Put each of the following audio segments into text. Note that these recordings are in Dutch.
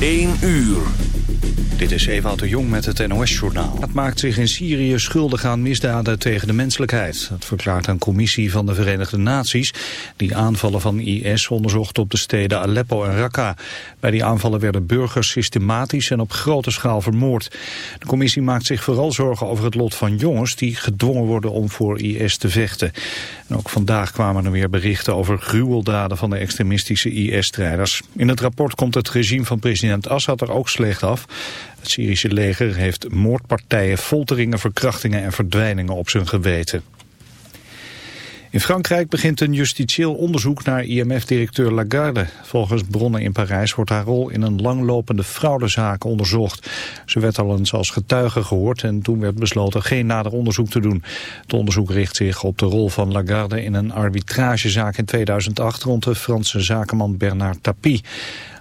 1 uur. Dit is Ewout de Jong met het NOS-journaal. Het maakt zich in Syrië schuldig aan misdaden tegen de menselijkheid. Dat verklaart een commissie van de Verenigde Naties... die aanvallen van IS onderzocht op de steden Aleppo en Raqqa. Bij die aanvallen werden burgers systematisch en op grote schaal vermoord. De commissie maakt zich vooral zorgen over het lot van jongens... die gedwongen worden om voor IS te vechten. En ook vandaag kwamen er weer berichten over gruweldaden... van de extremistische IS-strijders. In het rapport komt het regime van president Assad er ook slecht af... Het Syrische leger heeft moordpartijen, folteringen, verkrachtingen en verdwijningen op zijn geweten. In Frankrijk begint een justitieel onderzoek naar IMF-directeur Lagarde. Volgens bronnen in Parijs wordt haar rol in een langlopende fraudezaak onderzocht. Ze werd al eens als getuige gehoord en toen werd besloten geen nader onderzoek te doen. Het onderzoek richt zich op de rol van Lagarde in een arbitragezaak in 2008 rond de Franse zakenman Bernard Tapie.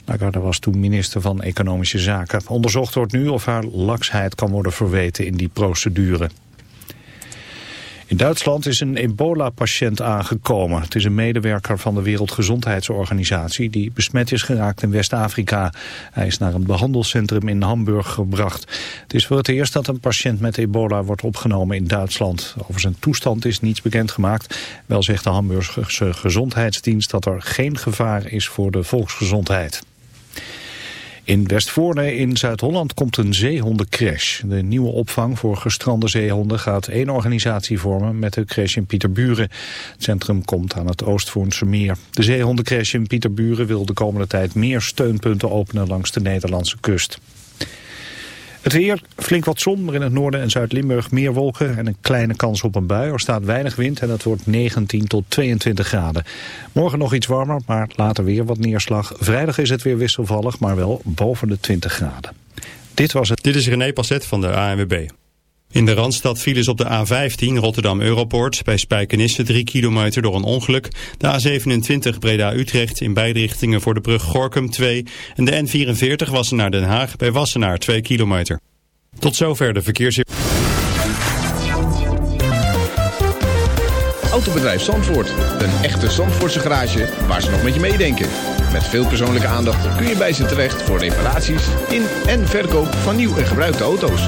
Lagarde was toen minister van Economische Zaken. Onderzocht wordt nu of haar laksheid kan worden verweten in die procedure. In Duitsland is een ebola-patiënt aangekomen. Het is een medewerker van de Wereldgezondheidsorganisatie die besmet is geraakt in West-Afrika. Hij is naar een behandelcentrum in Hamburg gebracht. Het is voor het eerst dat een patiënt met ebola wordt opgenomen in Duitsland. Over zijn toestand is niets bekendgemaakt. Wel zegt de Hamburgse gezondheidsdienst dat er geen gevaar is voor de volksgezondheid. In Westvoorne in Zuid-Holland komt een zeehondencrash. De nieuwe opvang voor gestrande zeehonden gaat één organisatie vormen met de crash in Pieterburen. Het centrum komt aan het Oostvoornse meer. De zeehondencrash in Pieterburen wil de komende tijd meer steunpunten openen langs de Nederlandse kust. Het weer, flink wat zon, maar in het noorden en Zuid-Limburg meer wolken en een kleine kans op een bui. Er staat weinig wind en het wordt 19 tot 22 graden. Morgen nog iets warmer, maar later weer wat neerslag. Vrijdag is het weer wisselvallig, maar wel boven de 20 graden. Dit was het. Dit is René Passet van de ANWB. In de Randstad files op de A15 Rotterdam-Europoort bij Spijkenisse 3 kilometer door een ongeluk. De A27 Breda-Utrecht in beide richtingen voor de brug Gorkum 2. En de N44 Wassenaar Den Haag bij Wassenaar 2 kilometer. Tot zover de verkeers... Autobedrijf Zandvoort. Een echte Zandvoortse garage waar ze nog met je meedenken. Met veel persoonlijke aandacht kun je bij ze terecht voor reparaties in en verkoop van nieuw en gebruikte auto's.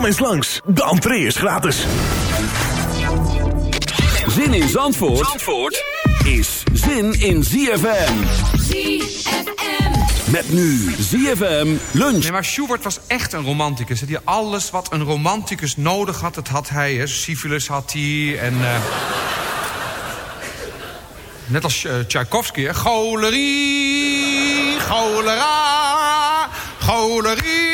Kom eens langs, de entree is gratis. Zin in Zandvoort, Zandvoort is zin in ZFM. ZFM. Met nu ZFM lunch. Nee, maar Schubert was echt een romanticus. Die alles wat een romanticus nodig had, dat had hij. Hè. Syphilis had hij en... eh, net als eh, Tchaikovsky, hè. Cholerie, cholera, Golerie,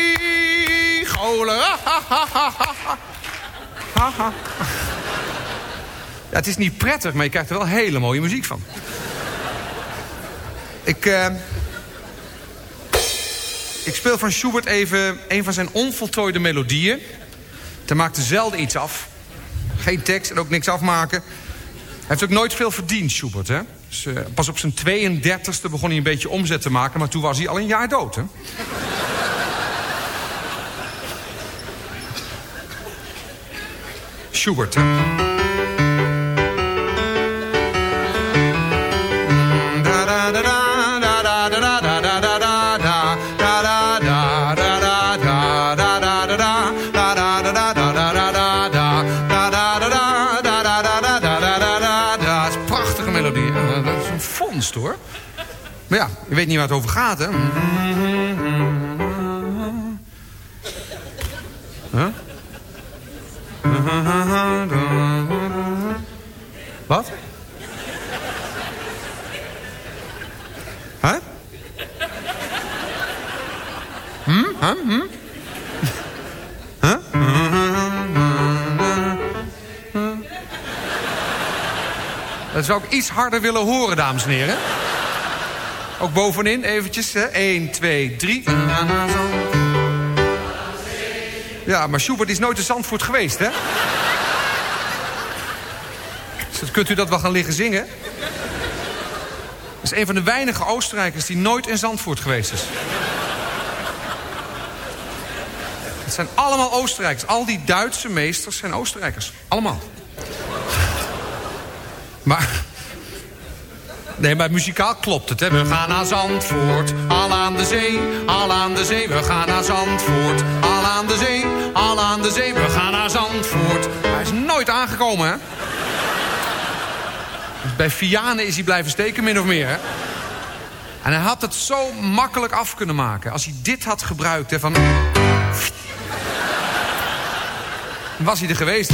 het is niet prettig, maar je krijgt er wel hele mooie muziek van. Ik, eh, ik speel van Schubert even een van zijn onvoltooide melodieën. Hij maakte zelden iets af. Geen tekst en ook niks afmaken. Hij heeft ook nooit veel verdiend, Schubert. Hè? Dus, eh, pas op zijn 32e begon hij een beetje omzet te maken... maar toen was hij al een jaar dood. Hè? Schubert, hè? Dat is een prachtige melodie. hè? Dat is een vondst, hoor. Maar ja, je weet niet waar het over gaat, hè? Zou ik iets harder willen horen, dames en heren. Ook bovenin, eventjes. Hè. 1, 2, 3. Ja, maar Schubert is nooit in Zandvoort geweest, hè? Dus kunt u dat wel gaan liggen zingen? Dat is een van de weinige Oostenrijkers die nooit in Zandvoort geweest is. Het zijn allemaal Oostenrijkers. Al die Duitse meesters zijn Oostenrijkers. Allemaal. Maar... Nee, maar muzikaal klopt het, hè. We gaan naar Zandvoort, al aan de zee, al aan de zee. We gaan naar Zandvoort, al aan de zee, al aan de zee. We gaan naar Zandvoort. Hij is nooit aangekomen, hè. Bij Vianen is hij blijven steken, min of meer, hè. En hij had het zo makkelijk af kunnen maken. Als hij dit had gebruikt, hè, van... Was hij er geweest.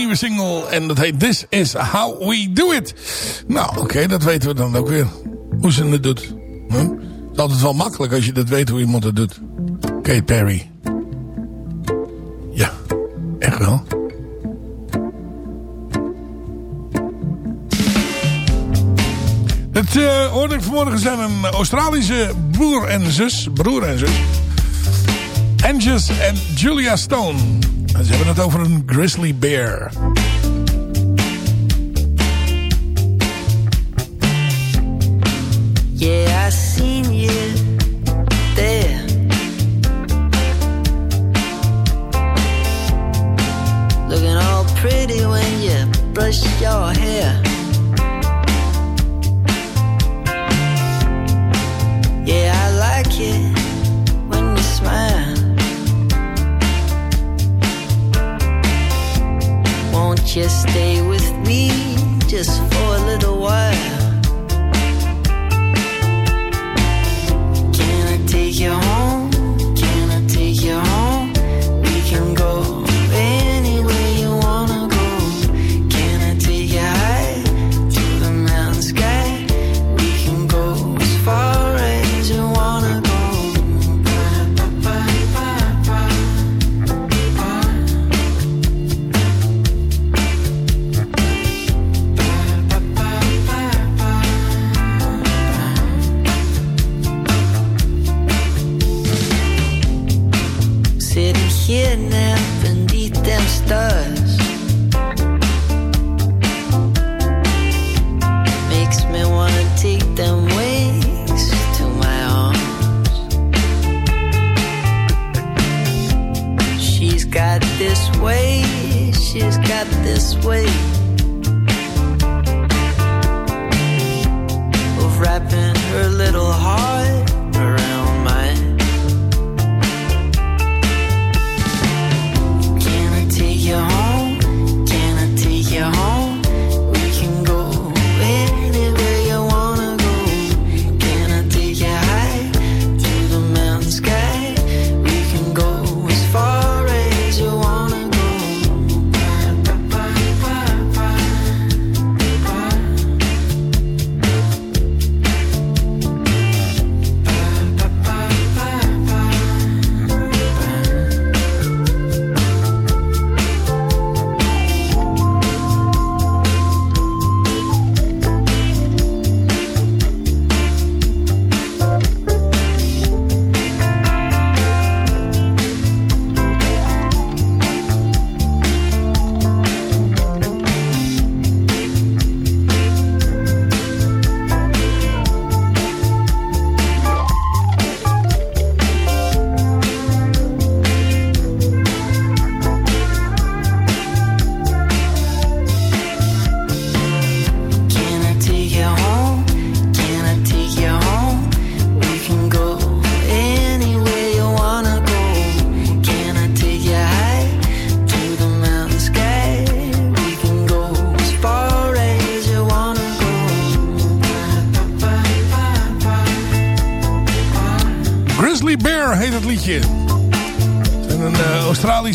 Nieuwe single. En dat heet This is How We Do It. Nou, oké, dat weten we dan ook weer. Hoe ze het doet. Hm? Het is altijd wel makkelijk als je dat weet hoe iemand het doet. Kate Perry. Ja, echt wel. Het eh hoorde ik vanmorgen zijn een Australische broer en zus. Broer en zus. Angus en Julia Stone. En ze hebben het over een grizzly bear.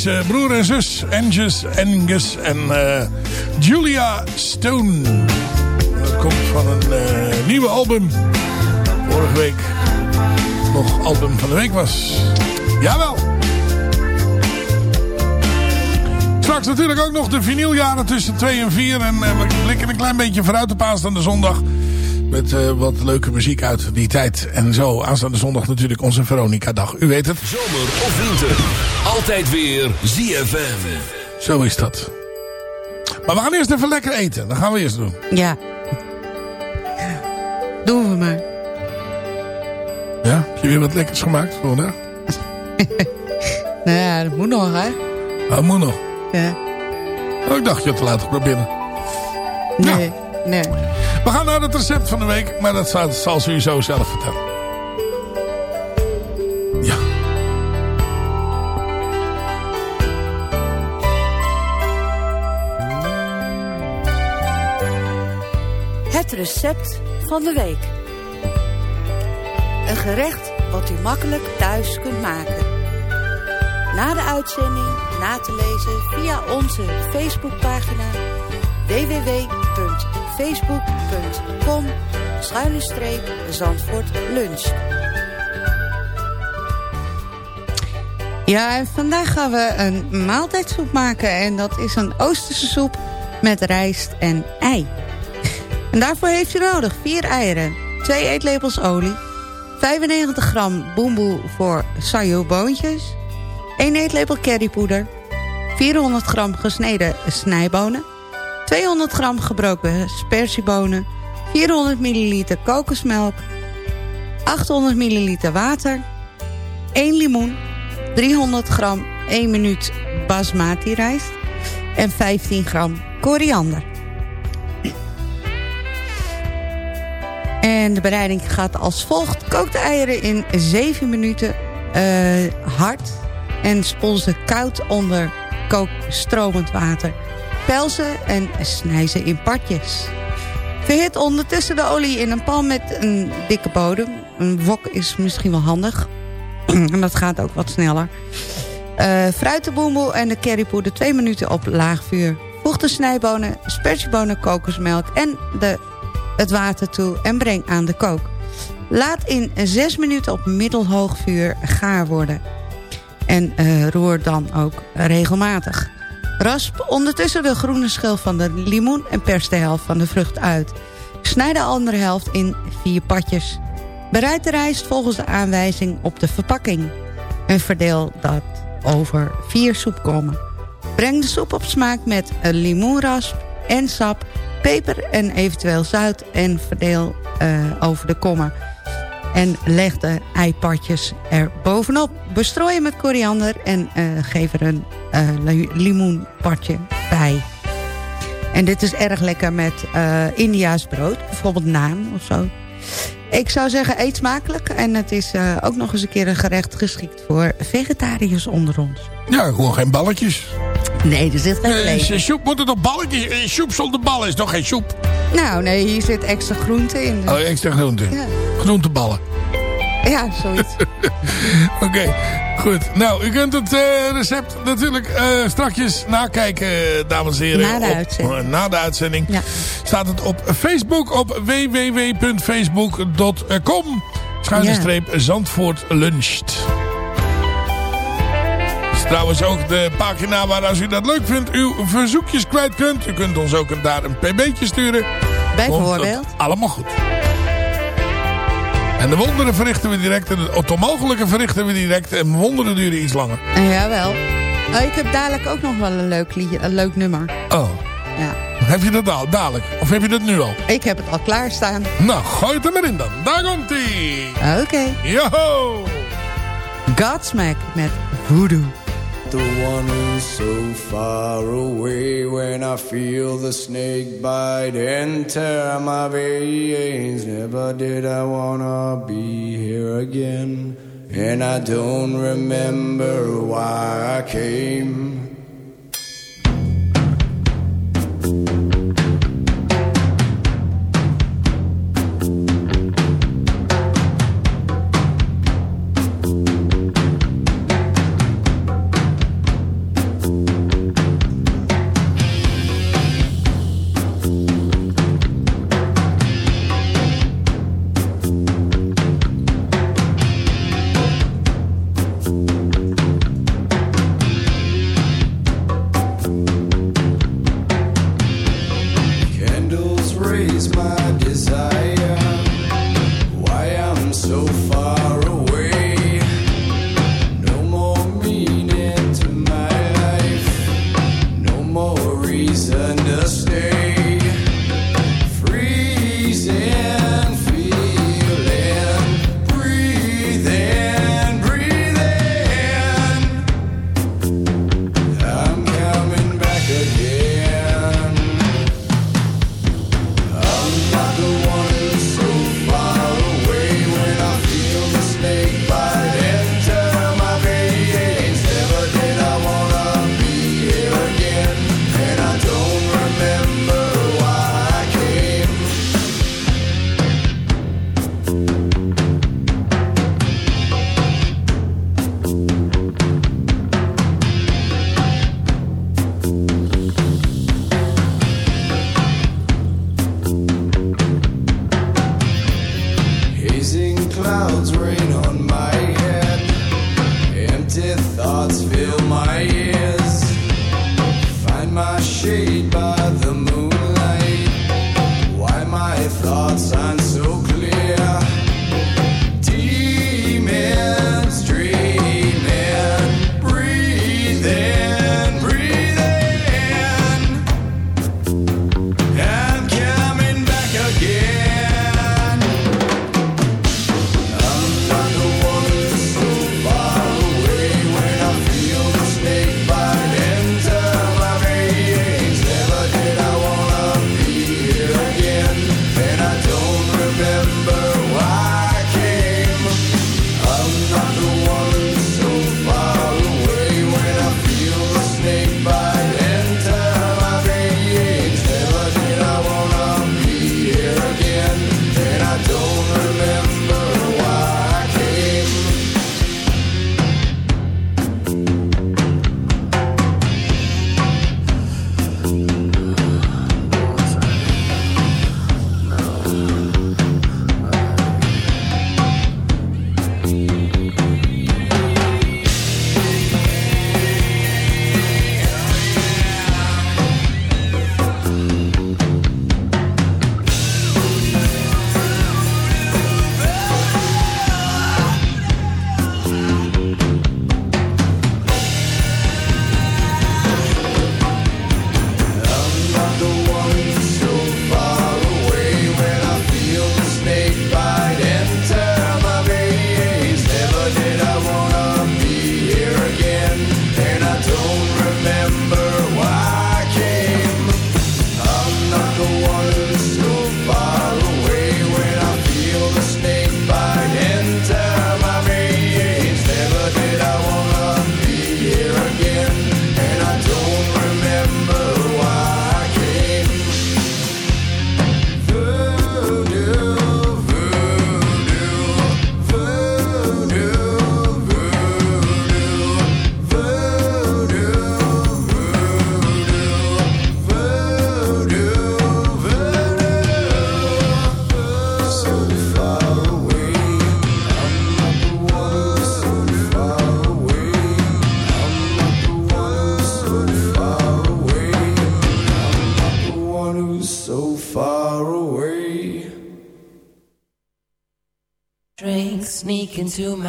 Broer en zus. Angus, Angus en eh, Julia Stone. Dat komt van een eh, nieuwe album. Vorige week nog album van de week was. Jawel. Straks natuurlijk ook nog de vinyljaren tussen 2 en 4. En eh, we blikken een klein beetje vooruit op aanstaande zondag. Met wat leuke muziek uit die tijd. En zo aanstaande zondag natuurlijk onze Veronica-dag. U weet het. Zomer of winter. Altijd weer ZFM. Zo is dat. Maar we gaan eerst even lekker eten. Dat gaan we eerst doen. Ja. Doen we maar. Ja? Heb je weer wat lekkers gemaakt voor vandaag? Nou ja, dat moet nog, hè? Dat moet nog. Ja. Oh, ik dacht je had te laten proberen. Nee, nee. We gaan naar het recept van de week. Maar dat zal, zal ze u zo zelf vertellen. Recept van de week. Een gerecht wat u makkelijk thuis kunt maken. Na de uitzending na te lezen via onze Facebookpagina www.facebook.com Zandvoort Lunch. Ja, vandaag gaan we een maaltijdsoep maken. En dat is een Oosterse soep met rijst en ei. Daarvoor heeft u nodig 4 eieren, 2 eetlepels olie... 95 gram boemboe voor sayo boontjes... 1 eetlepel currypoeder... 400 gram gesneden snijbonen... 200 gram gebroken spersiebonen... 400 milliliter kokosmelk... 800 milliliter water... 1 limoen... 300 gram 1 minuut basmati rijst... en 15 gram koriander. En de bereiding gaat als volgt. Kook de eieren in 7 minuten eh, hard en spoel ze koud onder kookstromend water. Pel ze en snij ze in partjes. Verhit ondertussen de olie in een pan met een dikke bodem. Een wok is misschien wel handig. en dat gaat ook wat sneller. Uh, fruitenboemel en de currypoeder 2 minuten op laag vuur. Voeg de snijbonen, spersiebonen, kokosmelk en de, het water toe en breng aan de kook. Laat in 6 minuten op middelhoog vuur gaar worden. En uh, roer dan ook regelmatig. Rasp ondertussen de groene schil van de limoen en pers de helft van de vrucht uit. Snijd de andere helft in vier patjes. Bereid de rijst volgens de aanwijzing op de verpakking. En verdeel dat over vier soepkommen. Breng de soep op smaak met een limoenrasp en sap, peper en eventueel zout... en verdeel uh, over de kommen. En leg de eipartjes er bovenop. Bestrooi met koriander en uh, geef er een uh, limoenpartje bij. En dit is erg lekker met Indiaas brood. Bijvoorbeeld naam of zo. Ik zou zeggen, eet smakelijk. En het is ook nog eens een keer een gerecht geschikt voor vegetariërs onder ons. Ja, gewoon geen balletjes. Nee, er zit geen vlees. Uh, soep moet er toch balletjes? Soep zonder ballen is toch geen soep? Nou, nee, hier zit extra groente in. Dus. Oh, extra groente. Ja. Groenteballen. Ja, zoiets. Oké, okay, goed. Nou, u kunt het uh, recept natuurlijk uh, strakjes nakijken, dames en heren. Na de uitzending. Op, na de uitzending ja. staat het op Facebook op www.facebook.com. Schuine streep Zandvoort luncht. Is trouwens ook de pagina waar als u dat leuk vindt uw verzoekjes kwijt kunt. U kunt ons ook daar een pb'tje sturen. Bijvoorbeeld. Allemaal goed. En de wonderen verrichten we direct. En het onmogelijke verrichten we direct. En wonderen duren iets langer. Jawel. Oh, ik heb dadelijk ook nog wel een leuk, liedje, een leuk nummer. Oh. Ja. Heb je dat al, dadelijk? Of heb je dat nu al? Ik heb het al klaarstaan. Nou, gooi het er maar in dan. Daar komt ie. Oké. Okay. Yo! Godsmack met Voodoo. The one who's so far away when I feel the snake bite and tear my veins. Never did I wanna be here again. And I don't remember why I came.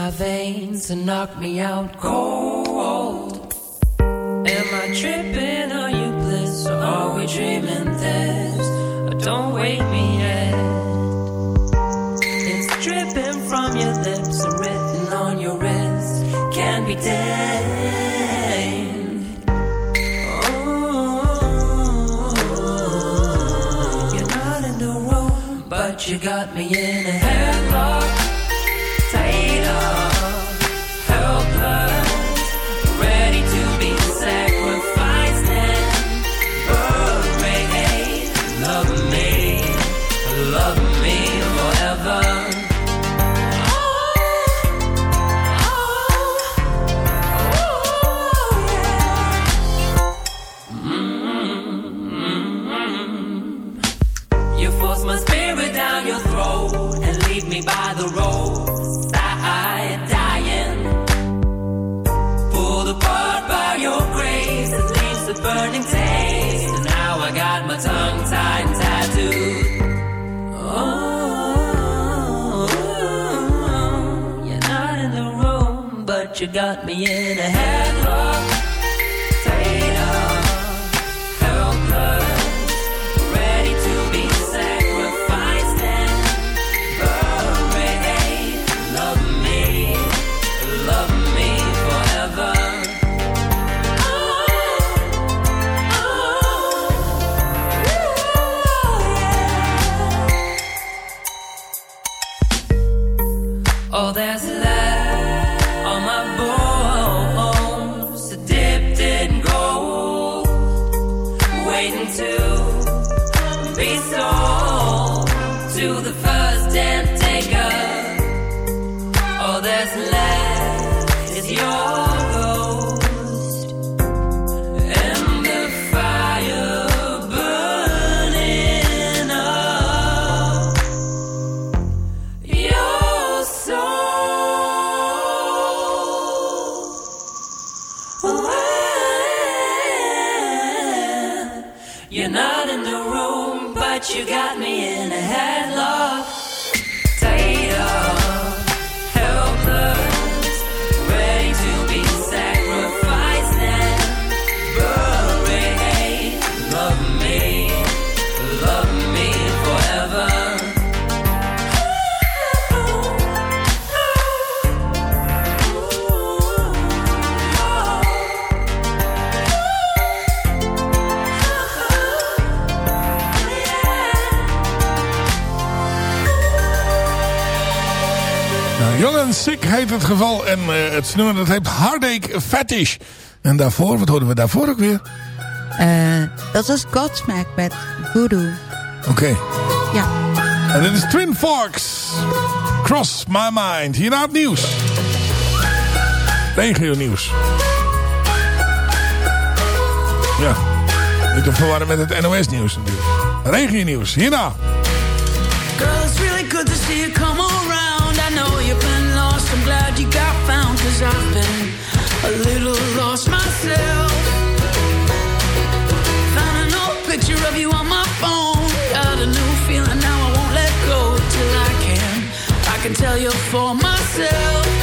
My veins and knock me out cold. Heet het geval. En eh, het nummer dat heet Heartache Fetish. En daarvoor, wat hoorden we daarvoor ook weer? Eh, dat was Godsmack met Voodoo. Oké. Ja. En dit is Twin Forks. Cross My Mind. Hierna het nieuws. Regio nieuws. Ja. Niet te verwarren met het NOS nieuws natuurlijk. Regio nieuws. Hierna. Girl, it's really good to see you come around. I know you've been I'm glad you got found. Cause I've been a little lost myself. Found an old picture of you on my phone. Got a new feeling now. I won't let go till I can. I can tell you for myself.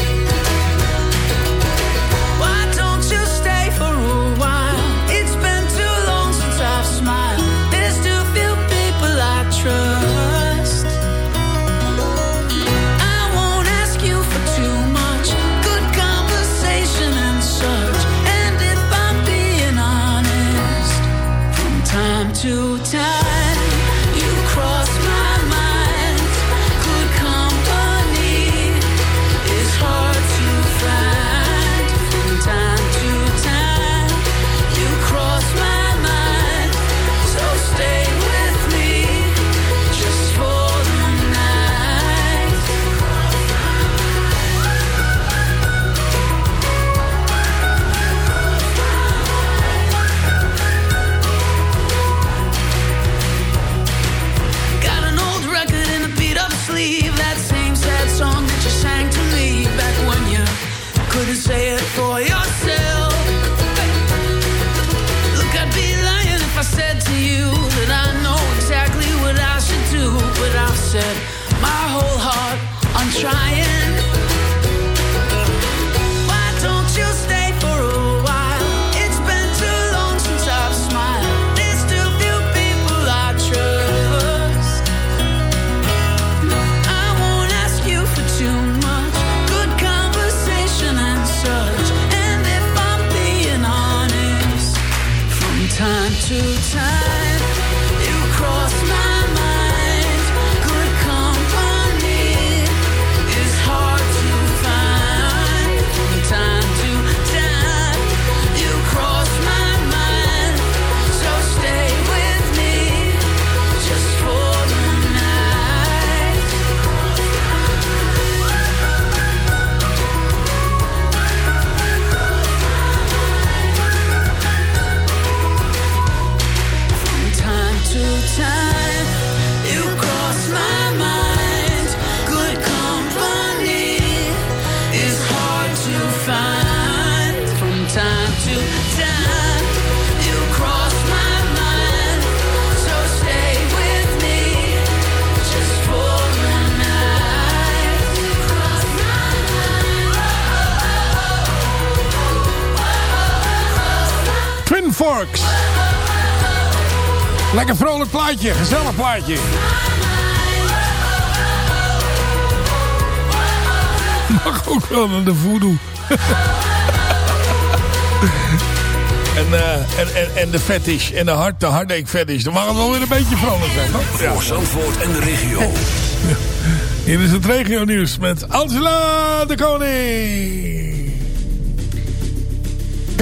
Plaatje. Mag ook wel naar de voodoo. en, eh, en, en, en de fetish. En de hart, de heartache fetish. Dan mag het wel weer een beetje vrolijk zijn. toch? Voor Zandvoort en de regio. Hier is het regio nieuws met Angela de Koning.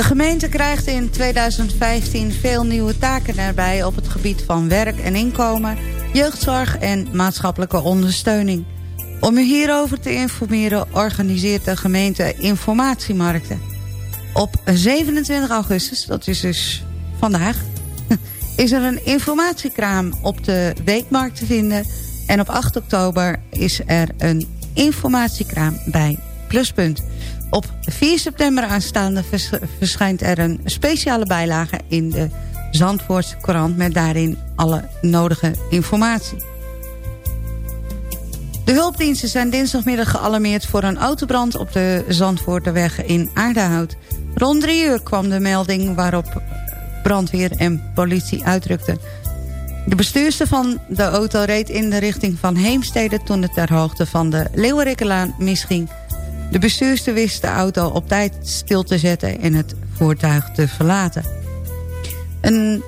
De gemeente krijgt in 2015 veel nieuwe taken erbij op het gebied van werk en inkomen, jeugdzorg en maatschappelijke ondersteuning. Om u hierover te informeren organiseert de gemeente informatiemarkten. Op 27 augustus, dat is dus vandaag, is er een informatiekraam op de Weekmarkt te vinden. En op 8 oktober is er een informatiekraam bij Pluspunt. Op 4 september aanstaande vers- verschijnt er een speciale bijlage in de Zandvoortse Courant... met daarin alle nodige informatie. De hulpdiensten zijn dinsdagmiddag gealarmeerd voor een autobrand op de Zandvoorterweg in Aardehout. Rond drie uur kwam de melding waarop brandweer en politie uitrukten. De bestuurster van de auto reed in de richting van Heemstede... toen het ter hoogte van de Leeuwerikkelaan misging. De bestuurster wist de auto op tijd stil te zetten... en het voertuig te verlaten. Een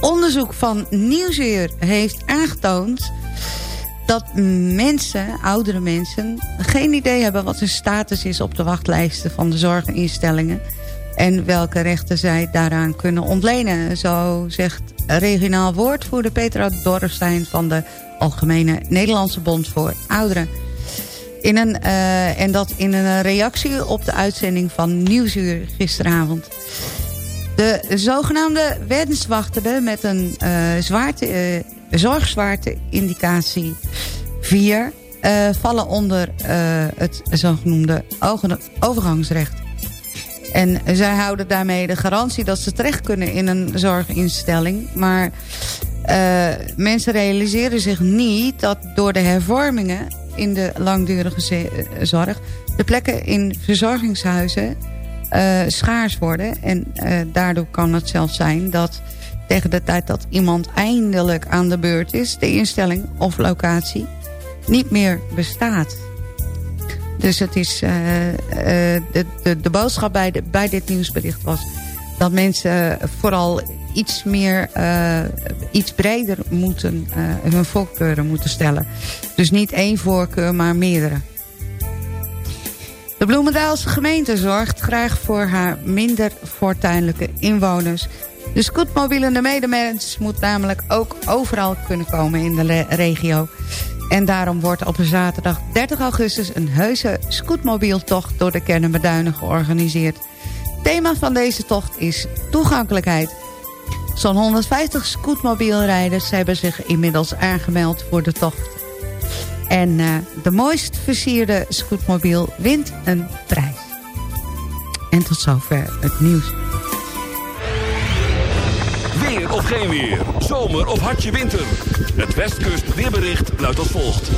onderzoek van Nieuwsuur heeft aangetoond dat mensen, oudere mensen... geen idee hebben wat hun status is op de wachtlijsten van de zorginstellingen... en welke rechten zij daaraan kunnen ontlenen. Zo zegt regionaal woordvoerder Petra Dorrestein... van de Algemene Nederlandse Bond voor Ouderen. In een, eh, en dat in een reactie op de uitzending van Nieuwsuur gisteravond. De zogenaamde wenswachtenden met een eh, zwaarte, eh, zorgzwaarte-indicatie 4... eh, vallen onder het zogenoemde ogen- overgangsrecht. En zij houden daarmee de garantie dat ze terecht kunnen in een zorginstelling. Maar mensen realiseren zich niet dat door de hervormingen in de langdurige eh, zorg... de plekken in verzorgingshuizen eh, schaars worden. En eh, daardoor kan het zelfs zijn dat tegen de tijd dat iemand eindelijk aan de beurt is... de instelling of locatie niet meer bestaat. Dus het is, de, de, de boodschap bij, de, bij dit nieuwsbericht was... dat mensen vooral iets meer, eh, iets breder moeten, eh, hun voorkeuren moeten stellen. Dus niet één voorkeur, maar meerdere. De Bloemendaalse gemeente zorgt graag voor haar minder fortuinlijke inwoners. De scootmobielende medemens moet namelijk ook overal kunnen komen in de regio. En daarom wordt op zaterdag 30 augustus een heuse scootmobieltocht door de Kennemerduinen georganiseerd. Thema van deze tocht is toegankelijkheid. Zo'n 150 scootmobielrijders hebben zich inmiddels aangemeld voor de tocht. En eh, de mooist versierde scootmobiel wint een prijs. En tot zover het nieuws. Weer of geen weer. Zomer of hartje winter. Het Westkust weerbericht luidt als volgt.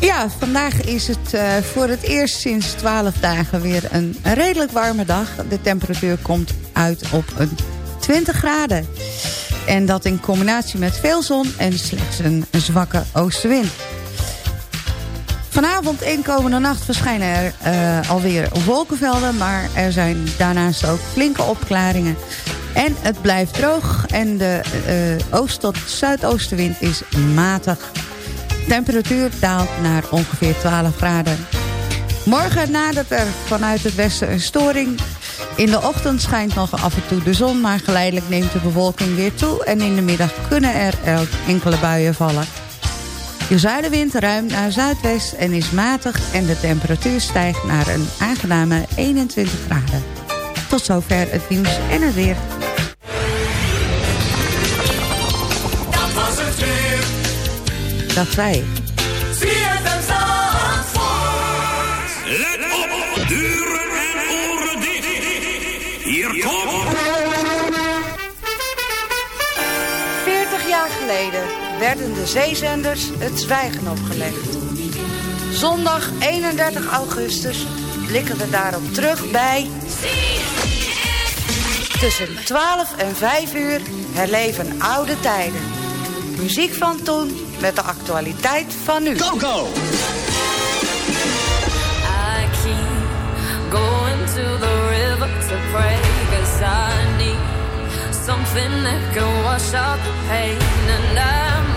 Ja, vandaag is het eh, voor het eerst sinds 12 dagen weer een redelijk warme dag. De temperatuur komt uit op een 20 graden. En dat in combinatie met veel zon en slechts een, zwakke oostenwind. Vanavond en komende nacht verschijnen er eh, alweer wolkenvelden... maar er zijn daarnaast ook flinke opklaringen. En het blijft droog en de eh, oost- tot zuidoostenwind is matig. Temperatuur daalt naar ongeveer 12 graden. Morgen nadert er vanuit het westen een storing. In de ochtend schijnt nog af en toe de zon... maar geleidelijk neemt de bewolking weer toe... en in de middag kunnen er enkele buien vallen. De zuidenwind ruimt naar zuidwest en is matig... en de temperatuur stijgt naar een aangename 21 graden. Tot zover het nieuws en het weer. Dag Zandvoort. Let op, deuren en oren dicht. Hier komt... 40 jaar geleden werden de zeezenders het zwijgen opgelegd. Zondag 31 augustus blikken we daarop terug bij... Tussen 12 en 5 uur herleven oude tijden. Muziek van toen met de actualiteit van nu. Coco! I keep going to the river to pray Cause I need something that can wash out the pain. And I'm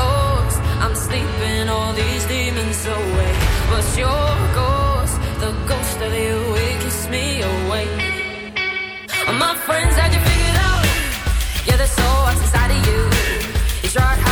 I'm sleeping all these demons away. But your ghost, the ghost of you, it keeps me awake My friends had you figured out. Yeah, there's so what's inside of you. You tried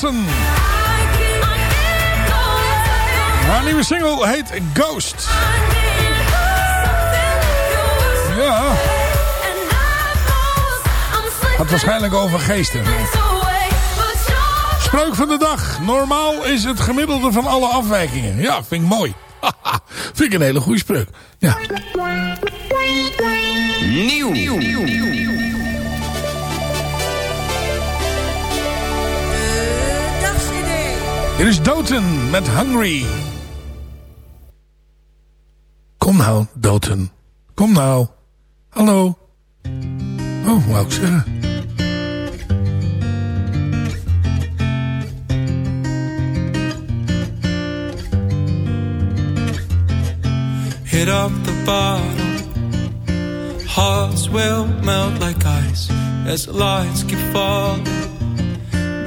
Henderson. Haar nieuwe single heet Ghost. Ja. Gaat waarschijnlijk over geesten. Spreuk van de dag. Normaal is het gemiddelde van alle afwijkingen. Ja, vind ik mooi. vind ik een hele goede spreuk. Ja. Nieuw. Hier is Doten met Hungry. Kom nou, Doten. Kom nou. Hallo. Oh, wou ik zeggen. hit up the bottom. Hearts will melt like ice as the lights keep falling.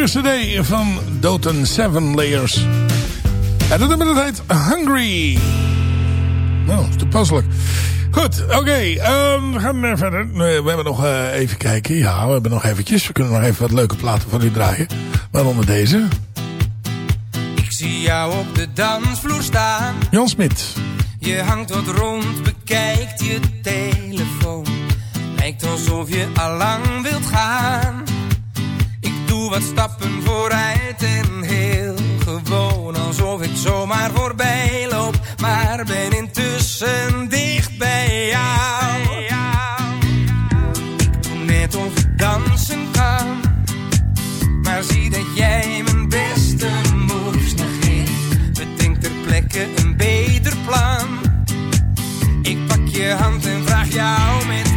nieuwe cd van Doten Seven Layers. En dat nummer dat heet Hungry. Nou, is toepasselijk. Goed, oké. ehm, we gaan verder. We hebben nog eh, even kijken. Ja, we hebben nog eventjes. We kunnen nog even wat leuke platen voor u draaien. Waaronder deze. Ik zie jou op de dansvloer staan. Jan Smit. Je hangt wat rond, bekijkt je telefoon. Lijkt alsof je allang wilt gaan. Doe wat stappen vooruit en heel gewoon. Alsof ik zomaar voorbij loop. Maar ben intussen dicht bij jou. Ik doe net of ik dansen kan. Maar zie dat jij mijn beste moves negeert. Bedenk ter plekke een beter plan. Ik pak je hand en vraag jou met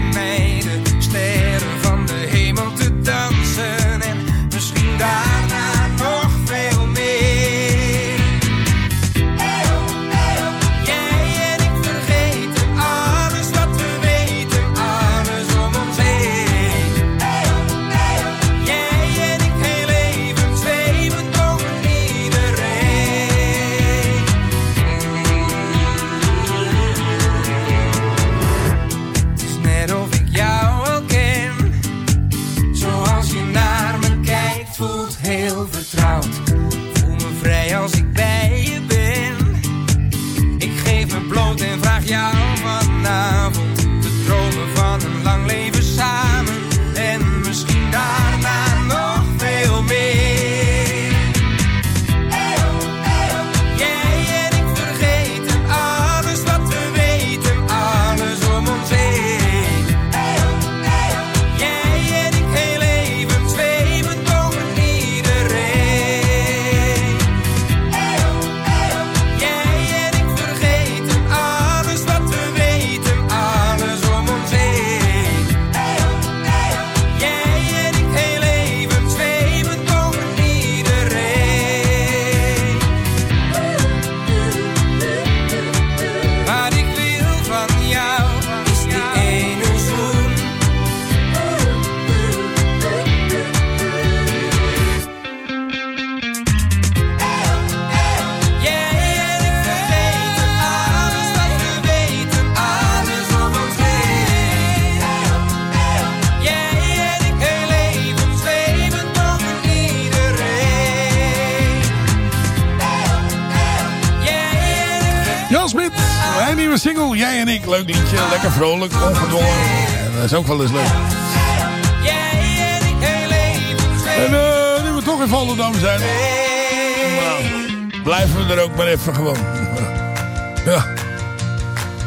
Jan Smit, mijn nieuwe single. Jij en ik, leuk liedje. Lekker vrolijk, ongedwongen. Ja, dat is ook wel eens leuk. Jij En ik leef. nu we toch in Volendam zijn. Nou, blijven we er ook maar even gewoon. Ja.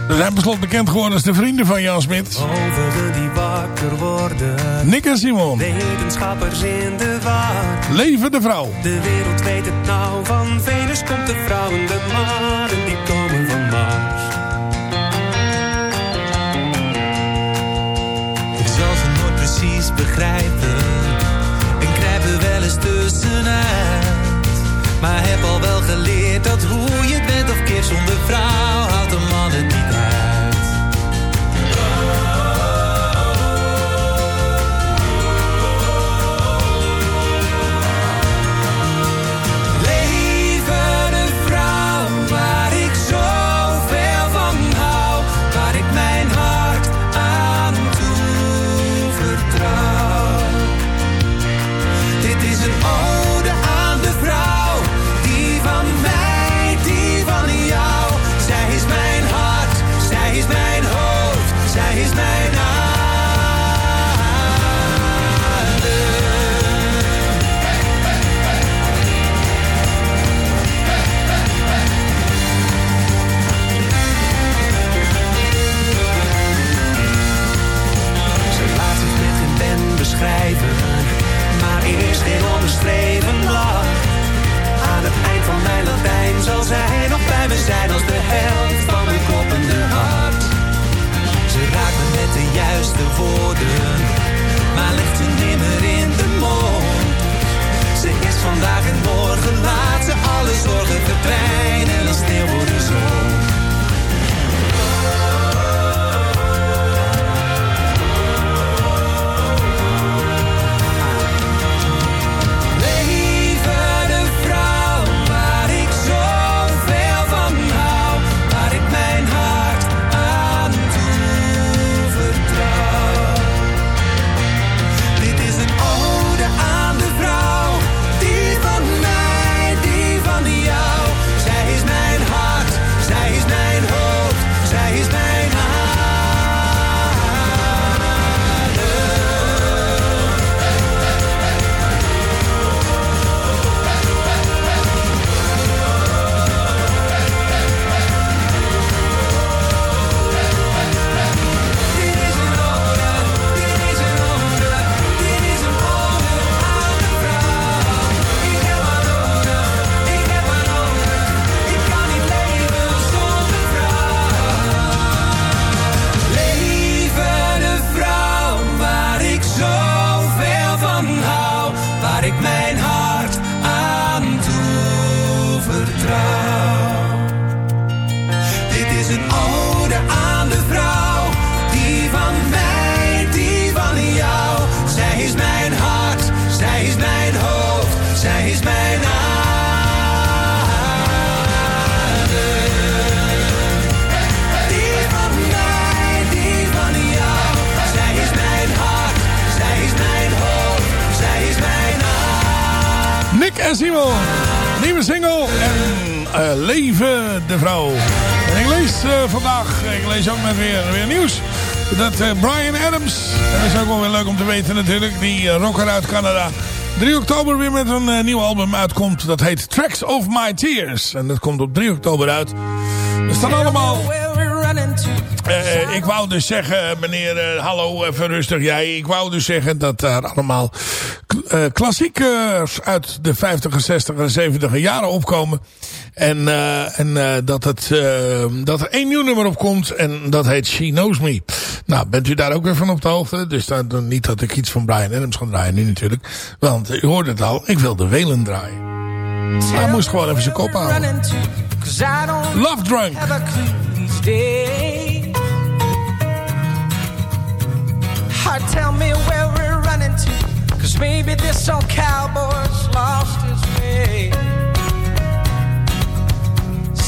We zijn beslot bekend geworden als de vrienden van Jan Smit. Overigen die wakker worden. Nick en Simon. Wetenschappers in de war. Leven de vrouw. De wereld weet het nou, van Venus komt de vrouw en de maan. Maar heb al wel geleerd dat hoe je het bent of keer zonder vrouw had een man het niet uit. zal zij nog bij me zijn als de helft van mijn kloppende hart. Ze raakt me met de juiste woorden, maar legt ze En ik lees eh, vandaag, ik lees ook met weer, weer nieuws. Dat eh, Brian Adams, dat is ook wel weer leuk om te weten natuurlijk, die eh, rocker uit Canada. 3 oktober weer met een nieuw album uitkomt. Dat heet Tracks of My Tears. En dat komt op 3 oktober uit. Dus er staan allemaal... Ik wou dus zeggen, meneer, hallo, even rustig jij. Ik wou dus zeggen dat daar allemaal klassiekers uit de 50, 60 en 70 jaren opkomen. En, eh, en eh, dat, het, eh, dat er één nieuw nummer op komt en dat heet She Knows Me. Nou, bent u daar ook weer van op de hoogte? Dus dat, niet dat ik iets van Brian Adams ga draaien nu natuurlijk. Want u hoort het al, ik wil de Welen draaien. Hij moest gewoon even zijn kop houden. Love Drunk. Tell me where running to. Cause maybe this old cowboy's lost his way.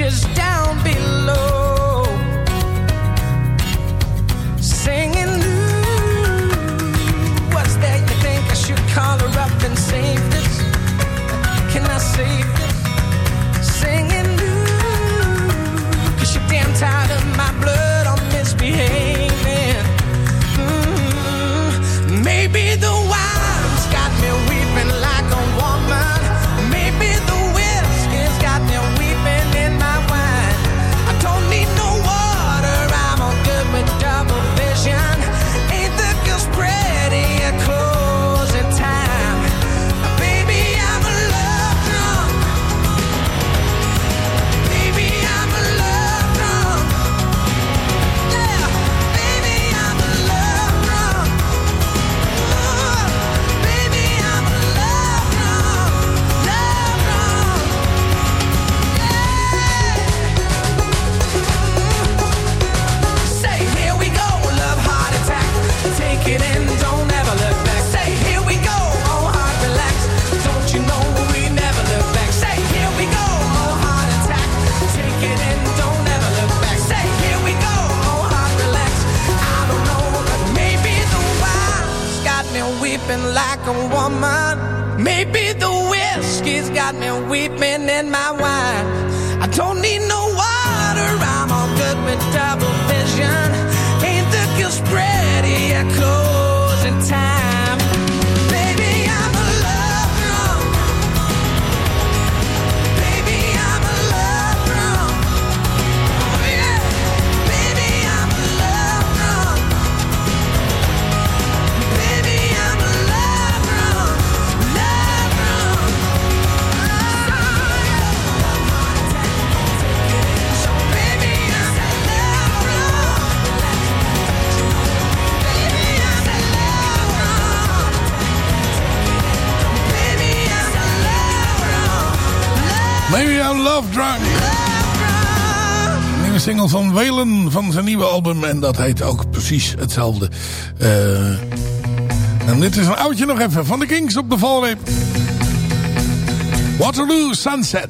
just down. Weeping in my wine. Van Welen van zijn nieuwe album. En dat heet ook precies hetzelfde. Eh, en dit is een oudje nog even van de Kings op de valreep. Waterloo Sunset.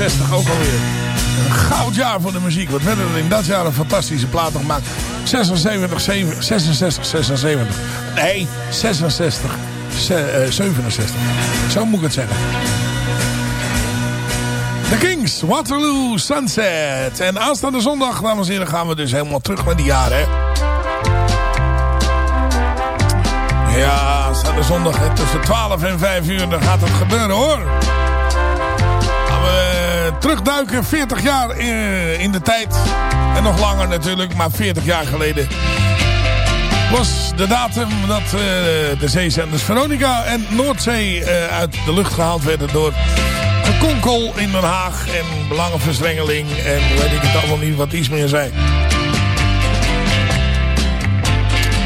68 ook alweer. Een goud jaar voor de muziek. Wat werden er in dat jaar een fantastische plaat gemaakt. 76, 7, 66, 76. Nee, 66, 67. Eh, Zo moet ik het zeggen. The Kings, Waterloo, Sunset. En aanstaande zondag, dames en heren, gaan we dus helemaal terug naar die jaren. Ja, aanstaande zondag tussen 12 en 5 uur, dan gaat het gebeuren hoor. Eh, terugduiken, 40 jaar in, in de tijd. En nog langer natuurlijk, maar 40 jaar geleden was de datum dat eh, de zeezenders Veronica en Noordzee eh, uit de lucht gehaald werden door gekonkel in Den Haag en belangenverstrengeling en weet ik het allemaal niet wat iets meer zei.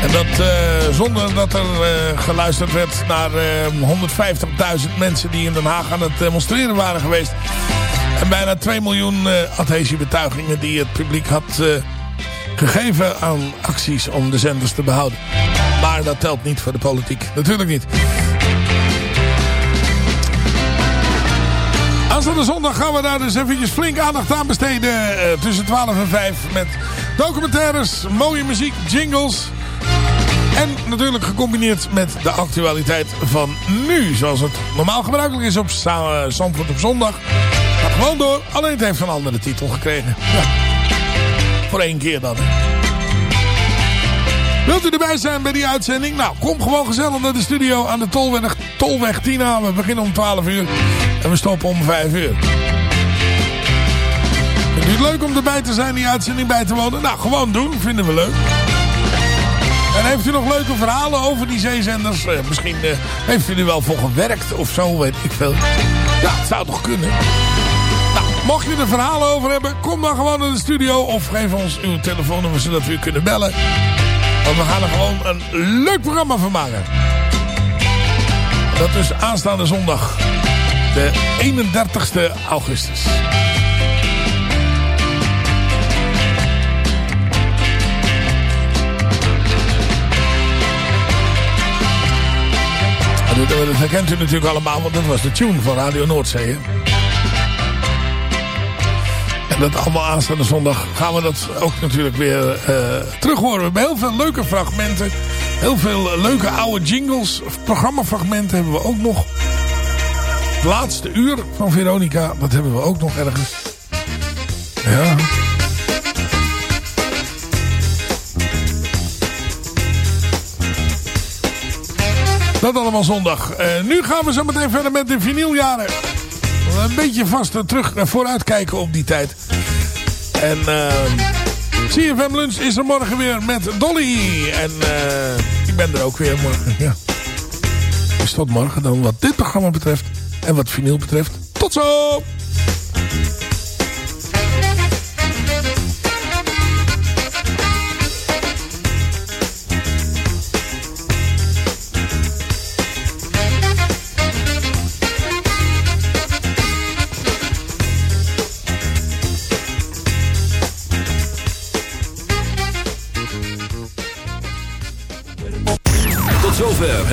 En dat eh, zonder dat er eh, geluisterd werd naar eh 150.000 mensen die in Den Haag aan het demonstreren waren geweest. En bijna 2 miljoen eh adhesiebetuigingen die het publiek had eh, gegeven aan acties om de zenders te behouden. Maar dat telt niet voor de politiek. Natuurlijk niet. Aanstaande zondag gaan we daar dus eventjes flink aandacht aan besteden. eh, tussen 12 en 5 met documentaires, mooie muziek, jingles. En natuurlijk gecombineerd met de actualiteit van nu. Zoals het normaal gebruikelijk is op Zandvoort op zondag. Gaat gewoon door. Alleen het heeft een andere titel gekregen. Voor één keer dan. Wilt u erbij zijn bij die uitzending? Nou, kom gewoon gezellig naar de studio aan de Tolweg, Tolweg Tina. We beginnen om 12 uur en we stoppen om 5 uur. Vindt u het leuk om erbij te zijn, die uitzending bij te wonen? Nou, gewoon doen. Vinden we leuk. En heeft u nog leuke verhalen over die zeezenders? Eh, misschien eh, heeft u er wel voor gewerkt of zo, weet ik veel. Ja, het zou toch kunnen. Nou, mocht je er verhalen over hebben, kom dan gewoon naar de studio of geef ons uw telefoonnummer zodat we u kunnen bellen. Want we gaan er gewoon een leuk programma van maken. Dat is aanstaande zondag, de 31ste augustus. Dat, herkent u natuurlijk allemaal, want dat was de tune van Radio Noordzee. Dat allemaal aanstaande zondag gaan we dat ook natuurlijk weer eh terug horen. We heel veel leuke fragmenten. Heel veel leuke oude jingles. Programmafragmenten hebben we ook nog. Het laatste uur van Veronica, dat hebben we ook nog ergens. Ja. Dat allemaal zondag. Eh, nu gaan we zo meteen verder met de vinyljaren. Een beetje vast terug en vooruit kijken op die tijd. En uh, CFM Lunch is er morgen weer met Dolly. En eh, ik ben er ook weer morgen. Ja. Dus tot morgen dan wat dit programma betreft. En wat vinyl betreft. Tot zo!